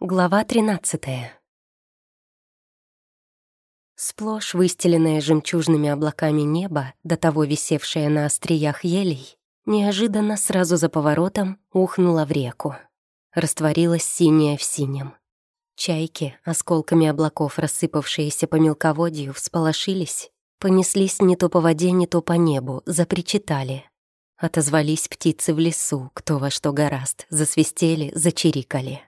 Глава 13 Сплошь выстеленное жемчужными облаками небо, до того висевшее на остриях елей, неожиданно сразу за поворотом ухнуло в реку. Растворилось синее в синем. Чайки, осколками облаков, рассыпавшиеся по мелководью, всполошились, понеслись не то по воде, не то по небу, запричитали. Отозвались птицы в лесу, кто во что гораст, засвистели, зачирикали.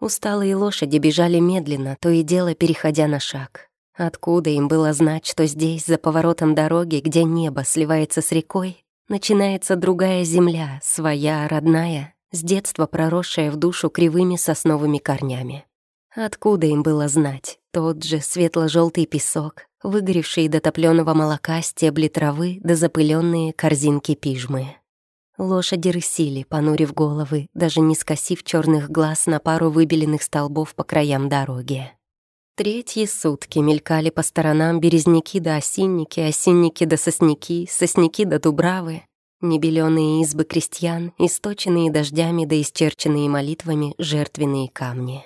Усталые лошади бежали медленно, то и дело переходя на шаг. Откуда им было знать, что здесь, за поворотом дороги, где небо сливается с рекой, начинается другая земля, своя, родная, с детства проросшая в душу кривыми сосновыми корнями. Откуда им было знать? Тот же светло желтый песок, выгоревшие до топлёного молока стебли травы да запыленные корзинки пижмы. Лошади рысили, понурив головы, даже не скосив черных глаз на пару выбеленных столбов по краям дороги. Третьи сутки мелькали по сторонам березняки да осинники, осинники да сосняки, сосняки да дубравы, небелёные избы крестьян, источенные дождями да исчерченные молитвами жертвенные камни.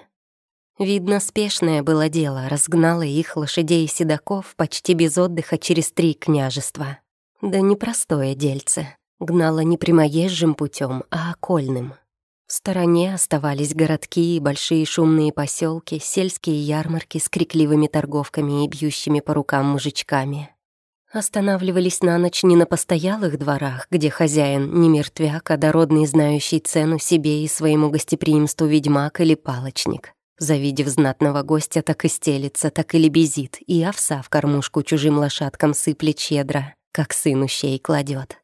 Видно, спешное было дело, разгнало их лошадей и седаков почти без отдыха через три княжества. Да непростое дельце. Гнала не прямоезжим путем, а окольным. В стороне оставались городки и большие шумные поселки, сельские ярмарки с крикливыми торговками и бьющими по рукам мужичками. Останавливались на ночь не на постоялых дворах, где хозяин не мертвяк, а дородный, знающий цену себе и своему гостеприимству ведьмак или палочник. Завидев знатного гостя, так и стелится, так и лебезит, и овса в кормушку чужим лошадкам сыплет щедро, как сыну щей кладет.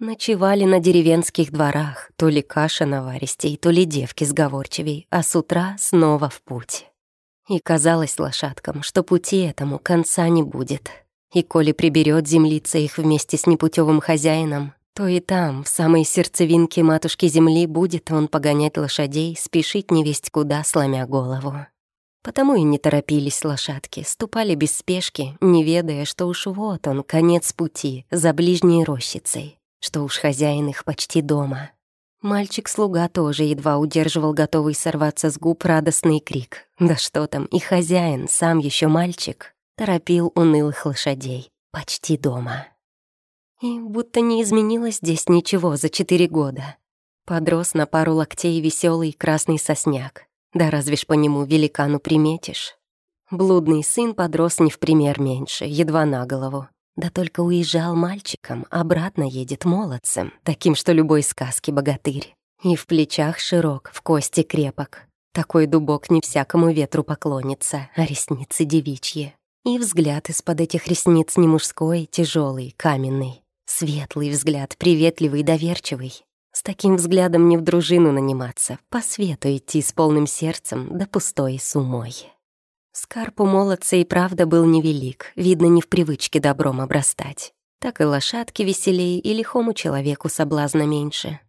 Ночевали на деревенских дворах, то ли каша наваристей, то ли девки сговорчивей, а с утра снова в путь. И казалось лошадкам, что пути этому конца не будет. И коли приберет землица их вместе с непутевым хозяином, то и там, в самой сердцевинке матушки земли, будет он погонять лошадей, спешить невесть куда, сломя голову. Потому и не торопились лошадки, ступали без спешки, не ведая, что уж вот он, конец пути, за ближней рощицей что уж хозяин их почти дома. Мальчик-слуга тоже едва удерживал готовый сорваться с губ радостный крик. Да что там, и хозяин, сам еще мальчик, торопил унылых лошадей. Почти дома. И будто не изменилось здесь ничего за четыре года. Подрос на пару локтей веселый красный сосняк. Да разве ж по нему великану приметишь? Блудный сын подрос не в пример меньше, едва на голову. Да только уезжал мальчиком, обратно едет молодцем, таким, что любой сказки богатырь. И в плечах широк, в кости крепок. Такой дубок не всякому ветру поклонится, а ресницы девичьи. И взгляд из-под этих ресниц не мужской, тяжелый, каменный. Светлый взгляд, приветливый, доверчивый. С таким взглядом не в дружину наниматься, по свету идти с полным сердцем, да пустой с умой. Скарп у молодца и правда был невелик, видно, не в привычке добром обрастать. Так и лошадки веселее, и лихому человеку соблазна меньше.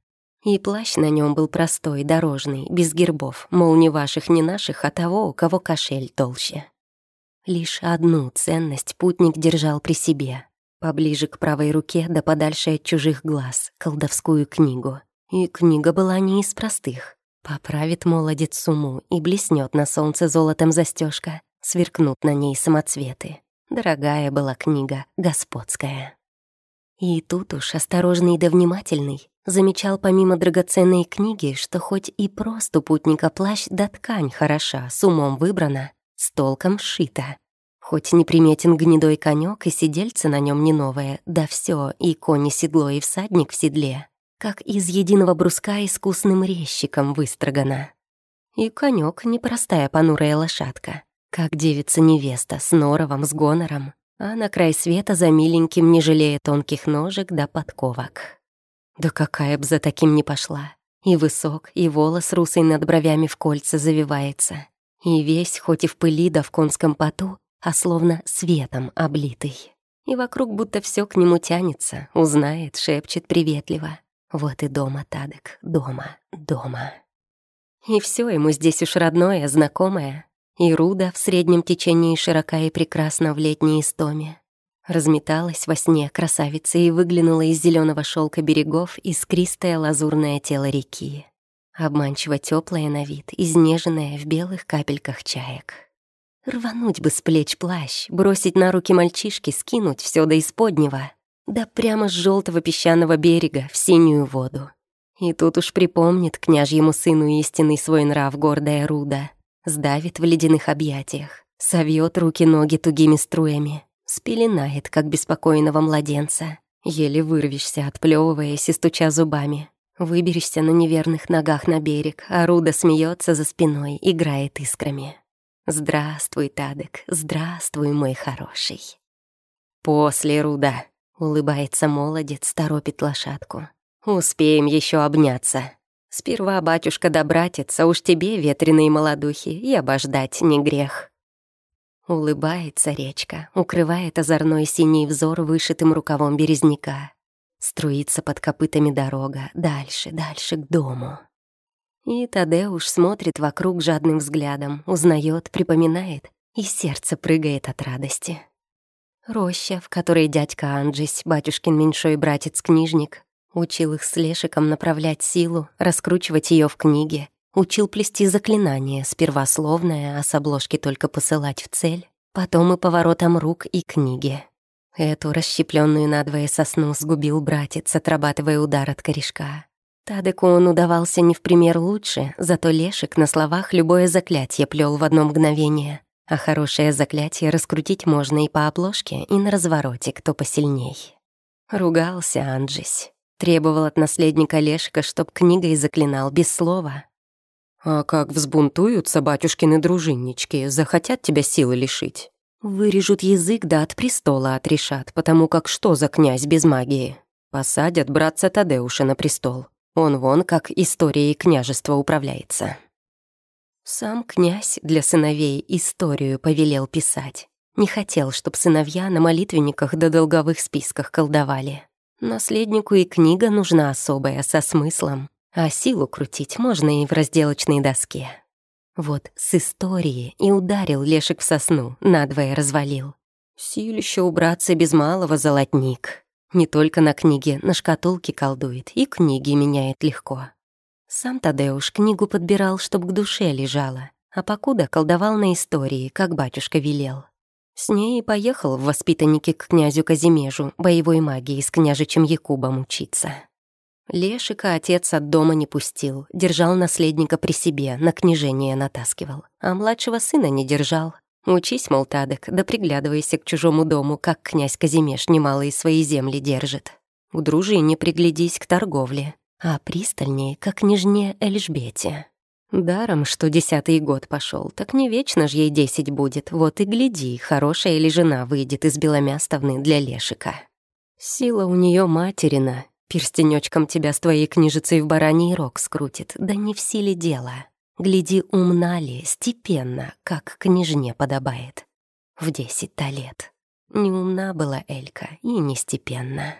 И плащ на нем был простой, дорожный, без гербов, мол, не ваших, не наших, а того, у кого кошель толще. Лишь одну ценность путник держал при себе, поближе к правой руке да подальше от чужих глаз, колдовскую книгу. И книга была не из простых. Поправит молодец суму и блеснет на солнце золотом застежка, сверкнут на ней самоцветы. Дорогая была книга, господская. И тут уж осторожный да внимательный замечал помимо драгоценной книги, что хоть и просто путника плащ да ткань хороша, с умом выбрана, с толком сшита. Хоть неприметен гнедой конек и сидельце на нем не новое, да все и кони седло, и всадник в седле как из единого бруска искусным резчиком выстрогана. И конек непростая понурая лошадка, как девица-невеста с норовом, с гонором, а на край света за миленьким, не жалея тонких ножек да подковок. Да какая б за таким не пошла. И высок, и волос русый над бровями в кольца завивается. И весь, хоть и в пыли да в конском поту, а словно светом облитый. И вокруг будто все к нему тянется, узнает, шепчет приветливо. Вот и дома, Тадек, дома, дома. И все ему здесь уж родное, знакомое. И Руда в среднем течении широка и прекрасна в летней истоме. Разметалась во сне красавица и выглянула из зеленого шелка берегов искристое лазурное тело реки. обманчиво теплая на вид, изнеженная в белых капельках чаек. Рвануть бы с плеч плащ, бросить на руки мальчишки, скинуть все до исподнего, да прямо с желтого песчаного берега в синюю воду. И тут уж припомнит княжьему сыну истинный свой нрав гордая Руда, сдавит в ледяных объятиях, совьет руки-ноги тугими струями, спеленает, как беспокойного младенца, еле вырвешься, отплевываясь и стуча зубами. Выберешься на неверных ногах на берег, а Руда смеется за спиной, играет искрами. «Здравствуй, Тадек, здравствуй, мой хороший». «После, Руда», — улыбается молодец, торопит лошадку. «Успеем еще обняться. Сперва батюшка да а уж тебе, ветреные молодухи, и обождать не грех». Улыбается речка, укрывает озорной синий взор вышитым рукавом березняка. Струится под копытами дорога, дальше, дальше к дому. И Тадеуш смотрит вокруг жадным взглядом, узнает, припоминает, и сердце прыгает от радости. Роща, в которой дядька Анджись, батюшкин меньшой братец-книжник, учил их с Лешиком направлять силу, раскручивать ее в книге, учил плести заклинания, сперва словное, а с обложки только посылать в цель, потом и поворотом рук и книги. Эту расщепленную надвое сосну сгубил братец, отрабатывая удар от корешка. Тадеку он удавался не в пример лучше, зато Лешик на словах любое заклятие плел в одно мгновение. А хорошее заклятие раскрутить можно и по обложке, и на развороте, кто посильней. Ругался Анджись. Требовал от наследника Лешика, чтоб книгой заклинал без слова. «А как взбунтуются батюшкины дружиннички, захотят тебя силы лишить?» Вырежут язык да от престола отрешат, потому как что за князь без магии? Посадят братца Тадеуша на престол. Он вон как историей княжества управляется. Сам князь для сыновей историю повелел писать. Не хотел, чтоб сыновья на молитвенниках да долговых списках колдовали. Наследнику и книга нужна особая, со смыслом, а силу крутить можно и в разделочной доске. Вот с истории и ударил Лешик в сосну, надвое развалил. Силище убраться без малого золотник. Не только на книге, на шкатулке колдует, и книги меняет легко. Сам Тадеуш книгу подбирал, чтоб к душе лежала, а покуда колдовал на истории, как батюшка велел. С ней и поехал в воспитанники к князю Казимежу боевой магии с княжичем Якубом учиться. Лешика отец от дома не пустил, держал наследника при себе, на княжение натаскивал, а младшего сына не держал. Учись, мол, Тадек, да приглядывайся к чужому дому, как князь Казимеш немалые свои земли держит. К дружине приглядись к торговле, а пристальнее, как княжне Эльжбете. Даром, что десятый год пошел, так не вечно ж ей десять будет, вот и гляди, хорошая ли жена выйдет из Беломястовны для Лешика. Сила у нее материна, Перстенечком тебя с твоей книжицей в бараний рог скрутит, да не в силе дела. Гляди, умна ли, степенно, как княжне подобает. В десять-то лет. Не умна была Элька и не степенна.